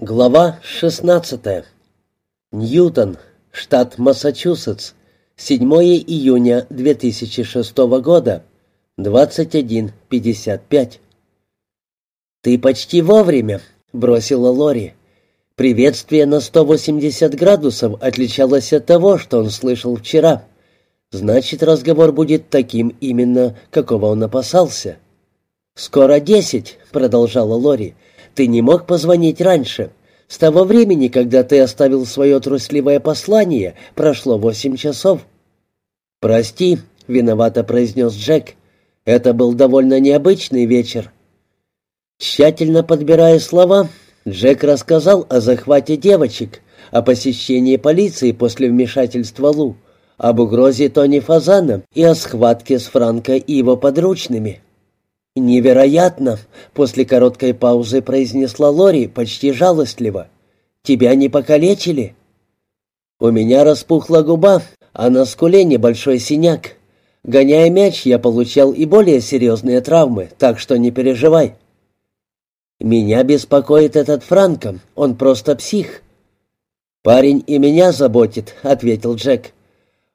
Глава 16. Ньютон, штат Массачусетс. 7 июня 2006 года. 21.55. «Ты почти вовремя», — бросила Лори. Приветствие на 180 градусов отличалось от того, что он слышал вчера. Значит, разговор будет таким именно, какого он опасался. «Скоро десять», — продолжала Лори. Ты не мог позвонить раньше. С того времени, когда ты оставил свое трусливое послание, прошло восемь часов». «Прости», — виновато произнес Джек. «Это был довольно необычный вечер». Тщательно подбирая слова, Джек рассказал о захвате девочек, о посещении полиции после вмешательства Лу, об угрозе Тони Фазана и о схватке с Франко и его подручными. «Невероятно!» — после короткой паузы произнесла Лори почти жалостливо. «Тебя не покалечили?» «У меня распухла губа, а на скуле небольшой синяк. Гоняя мяч, я получал и более серьезные травмы, так что не переживай». «Меня беспокоит этот Франко, он просто псих». «Парень и меня заботит», — ответил Джек.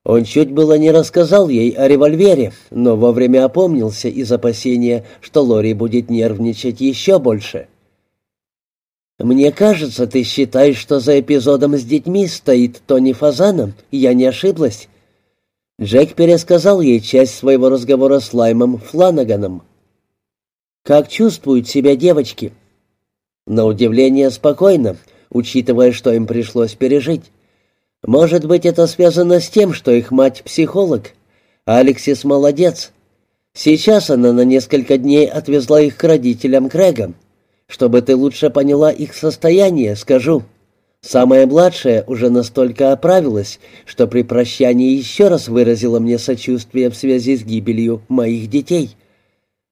Он чуть было не рассказал ей о револьвере, но вовремя опомнился из опасения, что Лори будет нервничать еще больше. «Мне кажется, ты считаешь, что за эпизодом с детьми стоит Тони Фазаном, я не ошиблась». Джек пересказал ей часть своего разговора с Лаймом Фланаганом. «Как чувствуют себя девочки?» «На удивление спокойно, учитывая, что им пришлось пережить. Может быть, это связано с тем, что их мать психолог. Алексис молодец. Сейчас она на несколько дней отвезла их к родителям Крэга. Чтобы ты лучше поняла их состояние, скажу. Самая младшая уже настолько оправилась, что при прощании еще раз выразила мне сочувствие в связи с гибелью моих детей.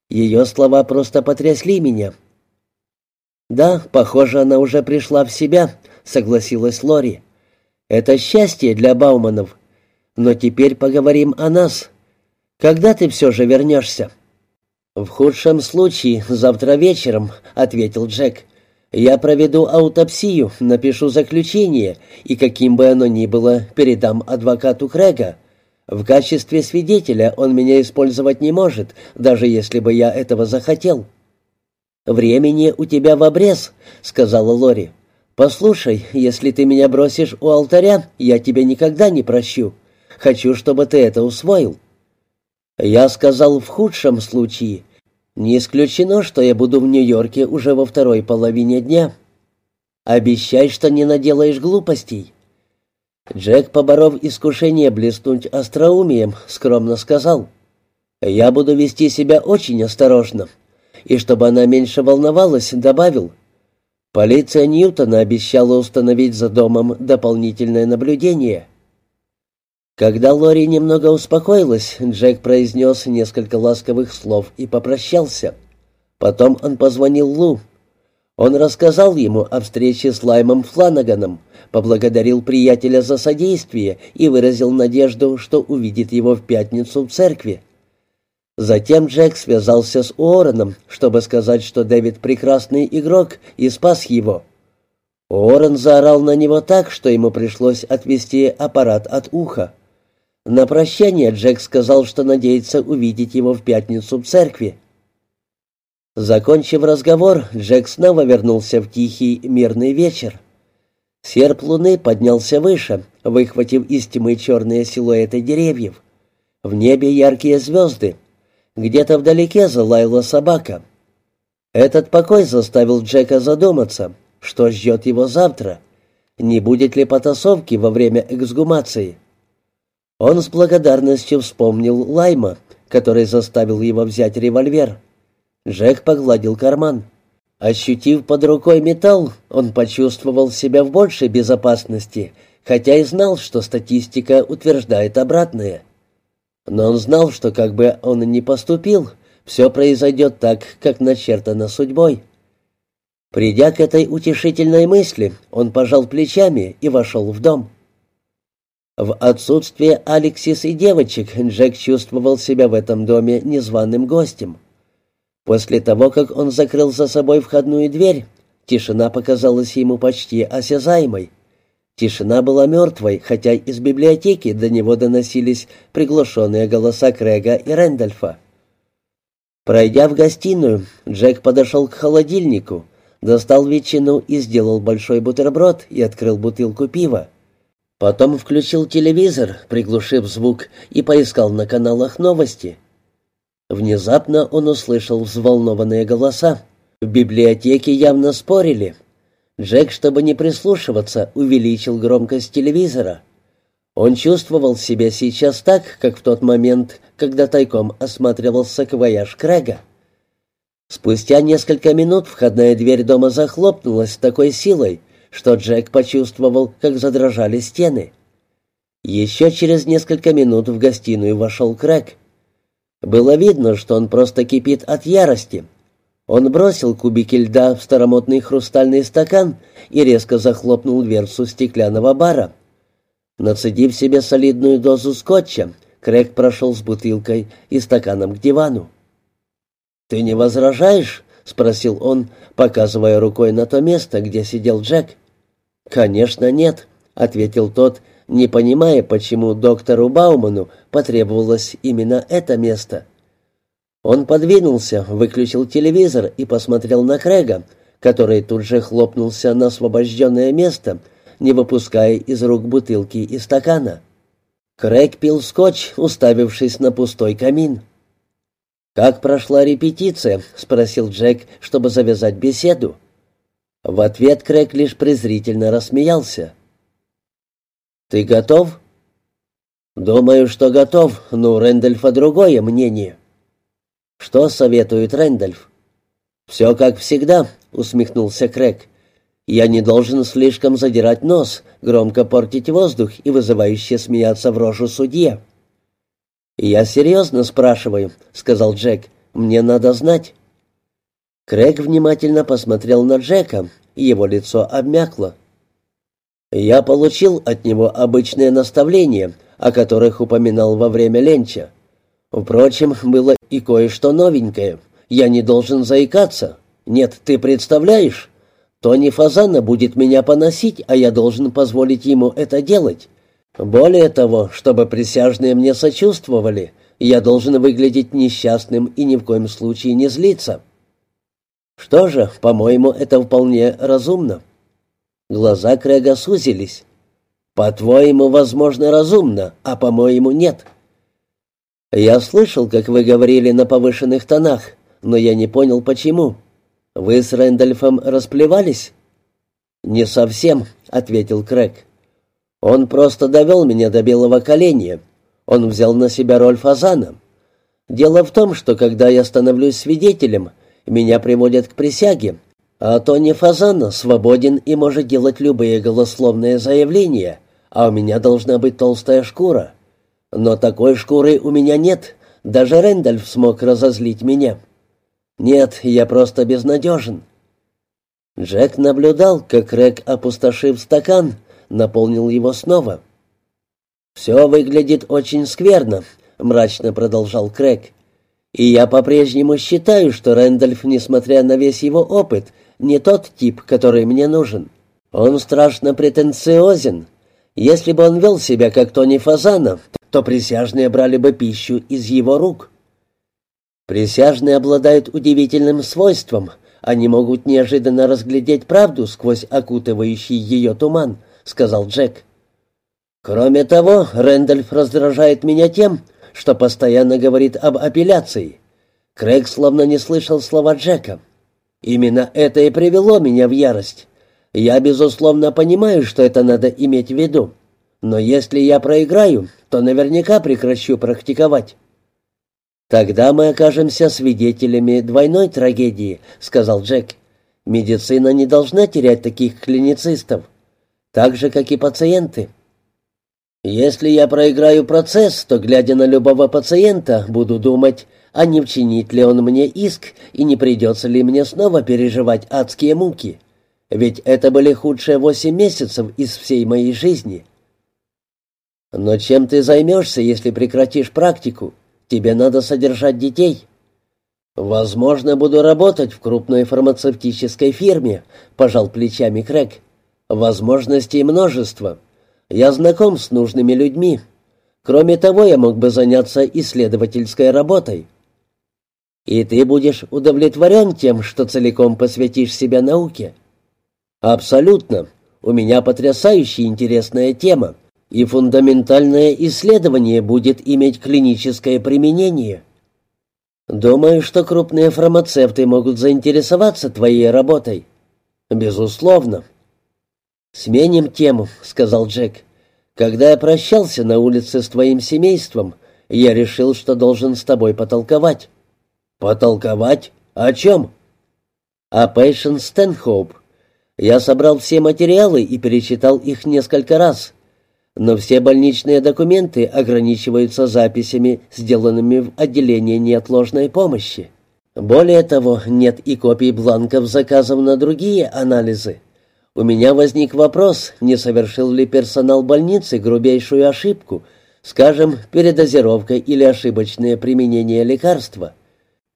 Ее слова просто потрясли меня. «Да, похоже, она уже пришла в себя», — согласилась Лори. Это счастье для Бауманов. Но теперь поговорим о нас. Когда ты все же вернешься?» «В худшем случае завтра вечером», — ответил Джек. «Я проведу аутопсию, напишу заключение, и каким бы оно ни было, передам адвокату Крэга. В качестве свидетеля он меня использовать не может, даже если бы я этого захотел». «Времени у тебя в обрез», — сказала Лори. «Послушай, если ты меня бросишь у алтаря, я тебя никогда не прощу. Хочу, чтобы ты это усвоил». Я сказал в худшем случае. Не исключено, что я буду в Нью-Йорке уже во второй половине дня. Обещай, что не наделаешь глупостей. Джек, поборов искушение блеснуть остроумием, скромно сказал. «Я буду вести себя очень осторожно». И чтобы она меньше волновалась, добавил. Полиция Ньютона обещала установить за домом дополнительное наблюдение. Когда Лори немного успокоилась, Джек произнес несколько ласковых слов и попрощался. Потом он позвонил Лу. Он рассказал ему о встрече с Лаймом Фланаганом, поблагодарил приятеля за содействие и выразил надежду, что увидит его в пятницу в церкви. Затем Джек связался с Уорреном, чтобы сказать, что Дэвид прекрасный игрок и спас его. Уоррен заорал на него так, что ему пришлось отвести аппарат от уха. На прощание Джек сказал, что надеется увидеть его в пятницу в церкви. Закончив разговор, Джек снова вернулся в тихий мирный вечер. Серп луны поднялся выше, выхватив из тьмы черные силуэты деревьев. В небе яркие звезды, где-то вдалеке залаяла собака. Этот покой заставил Джека задуматься, что ждет его завтра. Не будет ли потасовки во время эксгумации? Он с благодарностью вспомнил Лайма, который заставил его взять револьвер. Джек погладил карман. Ощутив под рукой металл, он почувствовал себя в большей безопасности, хотя и знал, что статистика утверждает обратное. Но он знал, что как бы он ни поступил, все произойдет так, как начертано судьбой. Придя к этой утешительной мысли, он пожал плечами и вошел в дом. В отсутствие Алексис и девочек Джек чувствовал себя в этом доме незваным гостем. После того, как он закрыл за собой входную дверь, Тишина показалась ему почти осязаемой. Тишина была мертвой, хотя из библиотеки до него доносились приглушенные голоса Крэга и Рэндольфа. Пройдя в гостиную, Джек подошел к холодильнику, достал ветчину и сделал большой бутерброд и открыл бутылку пива. Потом включил телевизор, приглушив звук, и поискал на каналах новости. Внезапно он услышал взволнованные голоса. В библиотеке явно спорили. Джек, чтобы не прислушиваться, увеличил громкость телевизора. Он чувствовал себя сейчас так, как в тот момент, когда тайком осматривал саквояж Крэга. Спустя несколько минут входная дверь дома захлопнулась с такой силой, что Джек почувствовал, как задрожали стены. Еще через несколько минут в гостиную вошел Крэг. Было видно, что он просто кипит от ярости. Он бросил кубики льда в старомодный хрустальный стакан и резко захлопнул дверцу стеклянного бара. Нацедив себе солидную дозу скотча, Крэг прошел с бутылкой и стаканом к дивану. «Ты не возражаешь?» — спросил он, показывая рукой на то место, где сидел Джек. «Конечно нет», — ответил тот, не понимая, почему доктору Бауману потребовалось именно это место. Он подвинулся, выключил телевизор и посмотрел на Крэга, который тут же хлопнулся на освобожденное место, не выпуская из рук бутылки и стакана. Крэг пил скотч, уставившись на пустой камин. «Как прошла репетиция?» — спросил Джек, чтобы завязать беседу. В ответ Крэг лишь презрительно рассмеялся. «Ты готов?» «Думаю, что готов, но у Рэндольфа другое мнение». «Что советует Рэндольф?» «Все как всегда», — усмехнулся Крэг. «Я не должен слишком задирать нос, громко портить воздух и вызывающе смеяться в рожу судье». «Я серьезно спрашиваю», — сказал Джек. «Мне надо знать». Крэг внимательно посмотрел на Джека, его лицо обмякло. «Я получил от него обычные наставления, о которых упоминал во время ленча. Впрочем, было и кое-что новенькое. Я не должен заикаться. Нет, ты представляешь? Тони Фазана будет меня поносить, а я должен позволить ему это делать. Более того, чтобы присяжные мне сочувствовали, я должен выглядеть несчастным и ни в коем случае не злиться». Что же, по-моему, это вполне разумно. Глаза Крэга сузились. По-твоему, возможно, разумно, а по-моему, нет. Я слышал, как вы говорили на повышенных тонах, но я не понял, почему. Вы с Рэндольфом расплевались? Не совсем, ответил Крэг. Он просто довел меня до белого коленя. Он взял на себя роль фазана. Дело в том, что когда я становлюсь свидетелем, меня приводят к присяге, а Тони Фазана свободен и может делать любые голословные заявления, а у меня должна быть толстая шкура. Но такой шкуры у меня нет, даже Рэндальф смог разозлить меня. Нет, я просто безнадежен». Джек наблюдал, как Рэг, опустошив стакан, наполнил его снова. «Все выглядит очень скверно», — мрачно продолжал Крэг. И я по-прежнему считаю, что Рэндольф, несмотря на весь его опыт, не тот тип, который мне нужен. Он страшно претенциозен. Если бы он вел себя как Тони Фазанов, то присяжные брали бы пищу из его рук. Присяжные обладают удивительным свойством. Они могут неожиданно разглядеть правду сквозь окутывающий ее туман, сказал Джек. Кроме того, Рэндольф раздражает меня тем, что постоянно говорит об апелляции. Крэг словно не слышал слова Джека. Именно это и привело меня в ярость. Я, безусловно, понимаю, что это надо иметь в виду. Но если я проиграю, то наверняка прекращу практиковать. «Тогда мы окажемся свидетелями двойной трагедии», — сказал Джек. «Медицина не должна терять таких клиницистов, так же, как и пациенты». Если я проиграю процесс, то, глядя на любого пациента, буду думать, а не вчинит ли он мне иск и не придется ли мне снова переживать адские муки. Ведь это были худшие восемь месяцев из всей моей жизни. Но чем ты займешься, если прекратишь практику? Тебе надо содержать детей. «Возможно, буду работать в крупной фармацевтической фирме», — пожал плечами Крэг. «Возможностей множество. Я знаком с нужными людьми. Кроме того, я мог бы заняться исследовательской работой». «И ты будешь удовлетворен тем, что целиком посвятишь себя науке?» «Абсолютно. У меня потрясающе интересная тема, и фундаментальное исследование будет иметь клиническое применение». Думаю, что крупные фармацевты могут заинтересоваться твоей работой. Безусловно. Сменим тему, сказал Джек. Когда я прощался на улице с твоим семейством, я решил, что должен с тобой потолковать. Потолковать? О чем? О Пейшен Стэнхоуп. Я собрал все материалы и перечитал их несколько раз но все больничные документы ограничиваются записями, сделанными в отделении неотложной помощи. Более того, нет и копий бланков заказов на другие анализы. У меня возник вопрос, не совершил ли персонал больницы грубейшую ошибку, скажем, передозировка или ошибочное применение лекарства.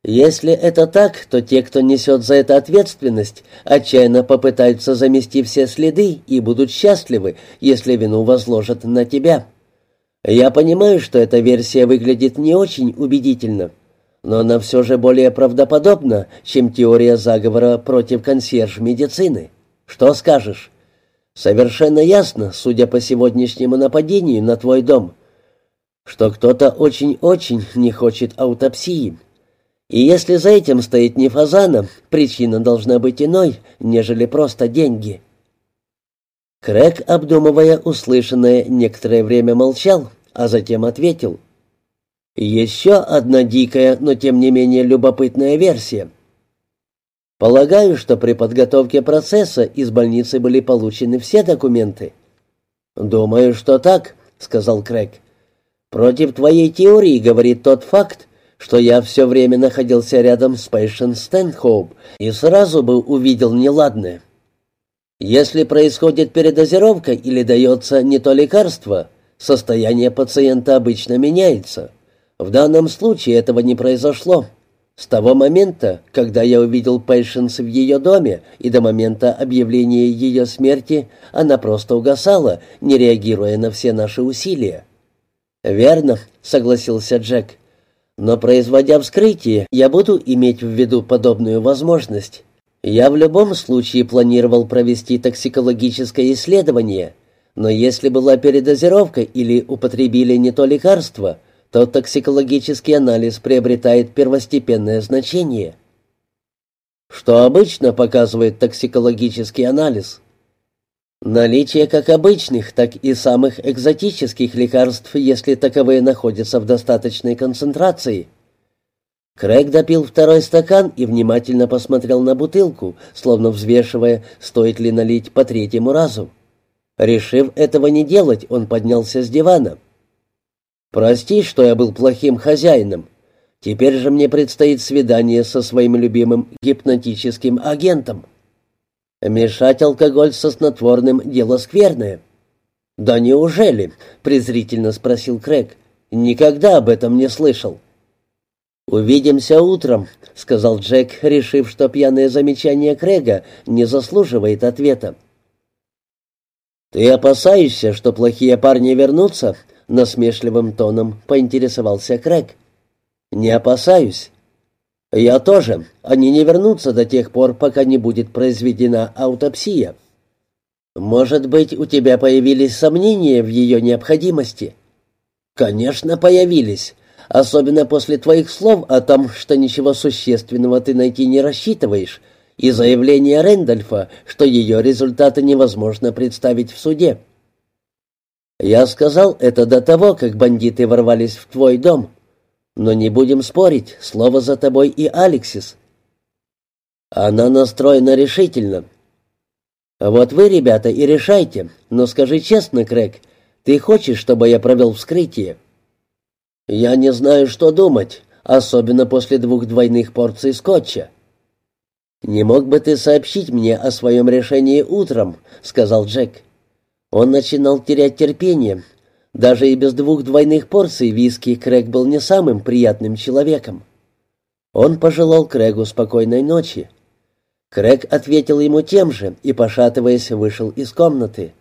Если это так, то те, кто несет за это ответственность, отчаянно попытаются замести все следы и будут счастливы, если вину возложат на тебя. Я понимаю, что эта версия выглядит не очень убедительно, но она все же более правдоподобна, чем теория заговора против консьерж-медицины. Что скажешь? Совершенно ясно, судя по сегодняшнему нападению на твой дом, что кто-то очень-очень не хочет аутопсии. И если за этим стоит не фазана, причина должна быть иной, нежели просто деньги. Крэг, обдумывая услышанное, некоторое время молчал, а затем ответил. «Еще одна дикая, но тем не менее любопытная версия. Полагаю, что при подготовке процесса из больницы были получены все документы». «Думаю, что так», — сказал Крэг. «Против твоей теории говорит тот факт, что я все время находился рядом с Пейшен Стэнхоуп и сразу бы увидел неладное. Если происходит передозировка или дается не то лекарство, состояние пациента обычно меняется. В данном случае этого не произошло. С того момента, когда я увидел Пейшенс в ее доме, и до момента объявления ее смерти, она просто угасала, не реагируя на все наши усилия. «Верно», — согласился Джек. Но производя вскрытие, я буду иметь в виду подобную возможность. Я в любом случае планировал провести токсикологическое исследование, но если была передозировка или употребили не то лекарство, то токсикологический анализ приобретает первостепенное значение. Что обычно показывает токсикологический анализ? Наличие как обычных, так и самых экзотических лекарств, если таковые находятся в достаточной концентрации. Крэг допил второй стакан и внимательно посмотрел на бутылку, словно взвешивая, стоит ли налить по третьему разу. Решив этого не делать, он поднялся с дивана. «Прости, что я был плохим хозяином. Теперь же мне предстоит свидание со своим любимым гипнотическим агентом». Мешать алкоголь со снотворным — дело скверное. «Да неужели?» — презрительно спросил Крэг. «Никогда об этом не слышал». «Увидимся утром», — сказал Джек, решив, что пьяное замечание Крэга не заслуживает ответа. «Ты опасаешься, что плохие парни вернутся?» — насмешливым тоном поинтересовался Крэг. «Не опасаюсь. «Я тоже. Они не вернутся до тех пор, пока не будет произведена аутопсия». «Может быть, у тебя появились сомнения в ее необходимости?» «Конечно, появились. Особенно после твоих слов о том, что ничего существенного ты найти не рассчитываешь, и заявления Рэндольфа, что ее результаты невозможно представить в суде». «Я сказал это до того, как бандиты ворвались в твой дом. Но не будем спорить, слово за тобой и Алексис. Она настроена решительно. Вот вы, ребята, и решайте, но скажи честно, Крэг, ты хочешь, чтобы я провел вскрытие? Я не знаю, что думать, особенно после двух двойных порций скотча. «Не мог бы ты сообщить мне о своем решении утром?» — сказал Джек. Он начинал терять терпение, даже и без двух двойных порций виски Крэг был не самым приятным человеком. Он пожелал Крэгу спокойной ночи. Крэг ответил ему тем же и, пошатываясь, вышел из комнаты.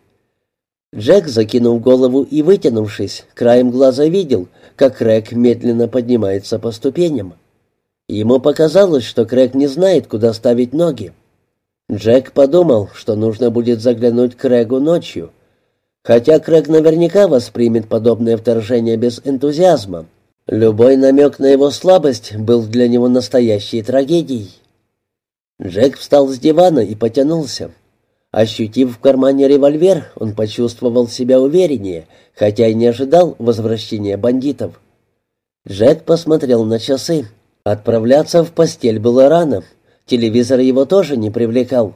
Джек, закинув голову и вытянувшись, краем глаза видел, как Крэг медленно поднимается по ступеням. Ему показалось, что Крэг не знает, куда ставить ноги. Джек подумал, что нужно будет заглянуть к Крэгу ночью. Хотя Крэг наверняка воспримет подобное вторжение без энтузиазма. Любой намек на его слабость был для него настоящей трагедией. Джек встал с дивана и потянулся. Ощутив в кармане револьвер, он почувствовал себя увереннее, хотя и не ожидал возвращения бандитов. Джек посмотрел на часы. Отправляться в постель было рано. Телевизор его тоже не привлекал.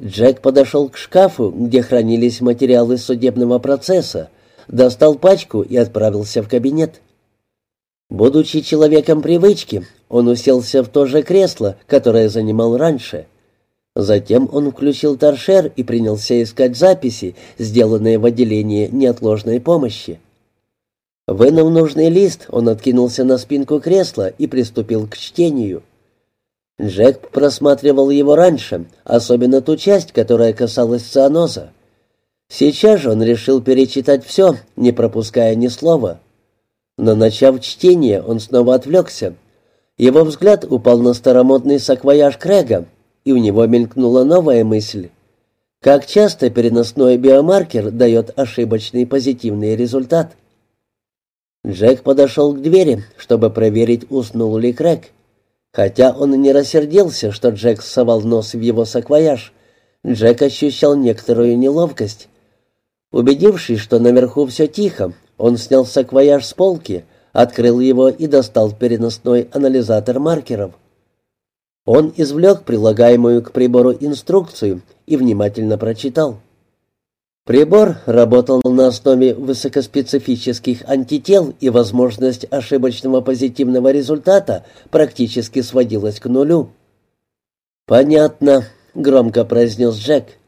Джек подошел к шкафу, где хранились материалы судебного процесса, достал пачку и отправился в кабинет. Будучи человеком привычки, он уселся в то же кресло, которое занимал раньше. Затем он включил торшер и принялся искать записи, сделанные в отделении неотложной помощи. Вынув нужный лист, он откинулся на спинку кресла и приступил к чтению. Джек просматривал его раньше, особенно ту часть, которая касалась цианоза. Сейчас же он решил перечитать все, не пропуская ни слова. Но, начав чтение, он снова отвлекся. Его взгляд упал на старомодный саквояж Крэга, и у него мелькнула новая мысль. Как часто переносной биомаркер дает ошибочный позитивный результат? Джек подошел к двери, чтобы проверить, уснул ли Крэг. Хотя он и не рассердился, что Джек совал нос в его саквояж, Джек ощущал некоторую неловкость. Убедившись, что наверху все тихо, он снял саквояж с полки, открыл его и достал переносной анализатор маркеров. Он извлек прилагаемую к прибору инструкцию и внимательно прочитал. Прибор работал на основе высокоспецифических антител, и возможность ошибочного позитивного результата практически сводилась к нулю. «Понятно», — громко произнес Джек.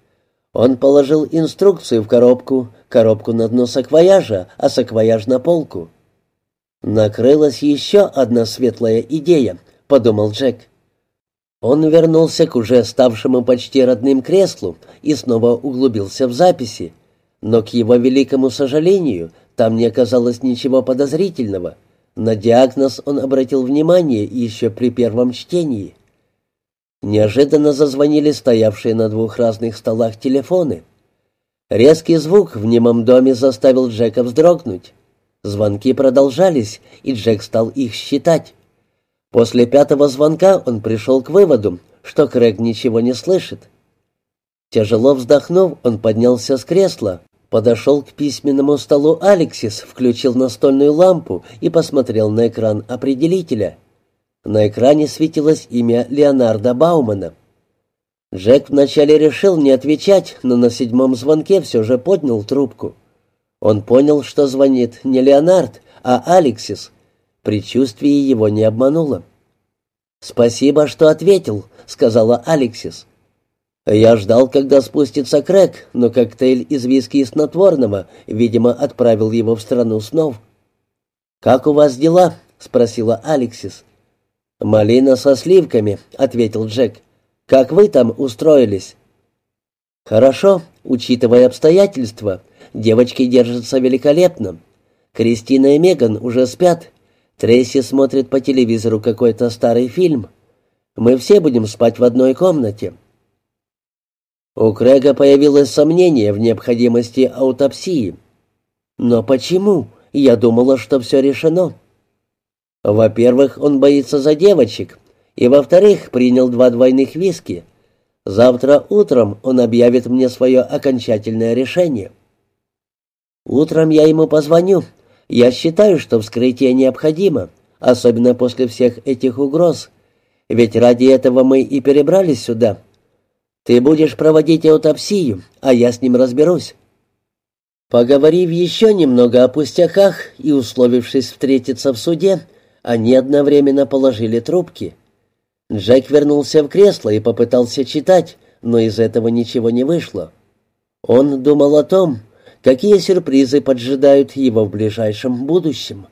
Он положил инструкцию в коробку, коробку на дно саквояжа, а саквояж на полку. «Накрылась еще одна светлая идея», — подумал Джек. Он вернулся к уже ставшему почти родным креслу и снова углубился в записи. Но, к его великому сожалению, там не оказалось ничего подозрительного. На диагноз он обратил внимание еще при первом чтении. Неожиданно зазвонили стоявшие на двух разных столах телефоны. Резкий звук в немом доме заставил Джека вздрогнуть. Звонки продолжались, и Джек стал их считать. После пятого звонка он пришел к выводу, что Крэг ничего не слышит. Тяжело вздохнув, он поднялся с кресла, подошел к письменному столу Алексис, включил настольную лампу и посмотрел на экран определителя. На экране светилось имя Леонарда Баумана. Джек вначале решил не отвечать, но на седьмом звонке все же поднял трубку. Он понял, что звонит не Леонард, а Алексис. Предчувствие его не обмануло. «Спасибо, что ответил», — сказала Алексис. «Я ждал, когда спустится Крэк, но коктейль из виски и снотворного, видимо, отправил его в страну снов». «Как у вас дела?» — спросила Алексис. «Малина со сливками», — ответил Джек. «Как вы там устроились?» «Хорошо, учитывая обстоятельства. Девочки держатся великолепно. Кристина и Меган уже спят, Трейси смотрит по телевизору какой-то старый фильм. Мы все будем спать в одной комнате. У Крэга появилось сомнение в необходимости аутопсии. Но почему? Я думала, что все решено. Во-первых, он боится за девочек, и во-вторых, принял два двойных виски. Завтра утром он объявит мне свое окончательное решение. Утром я ему позвоню, я считаю, что вскрытие необходимо, особенно после всех этих угроз. Ведь ради этого мы и перебрались сюда. Ты будешь проводить аутопсию, а я с ним разберусь». Поговорив еще немного о пустяках и условившись встретиться в суде, они одновременно положили трубки. Джек вернулся в кресло и попытался читать, но из этого ничего не вышло. Он думал о том, какие сюрпризы поджидают его в ближайшем будущем.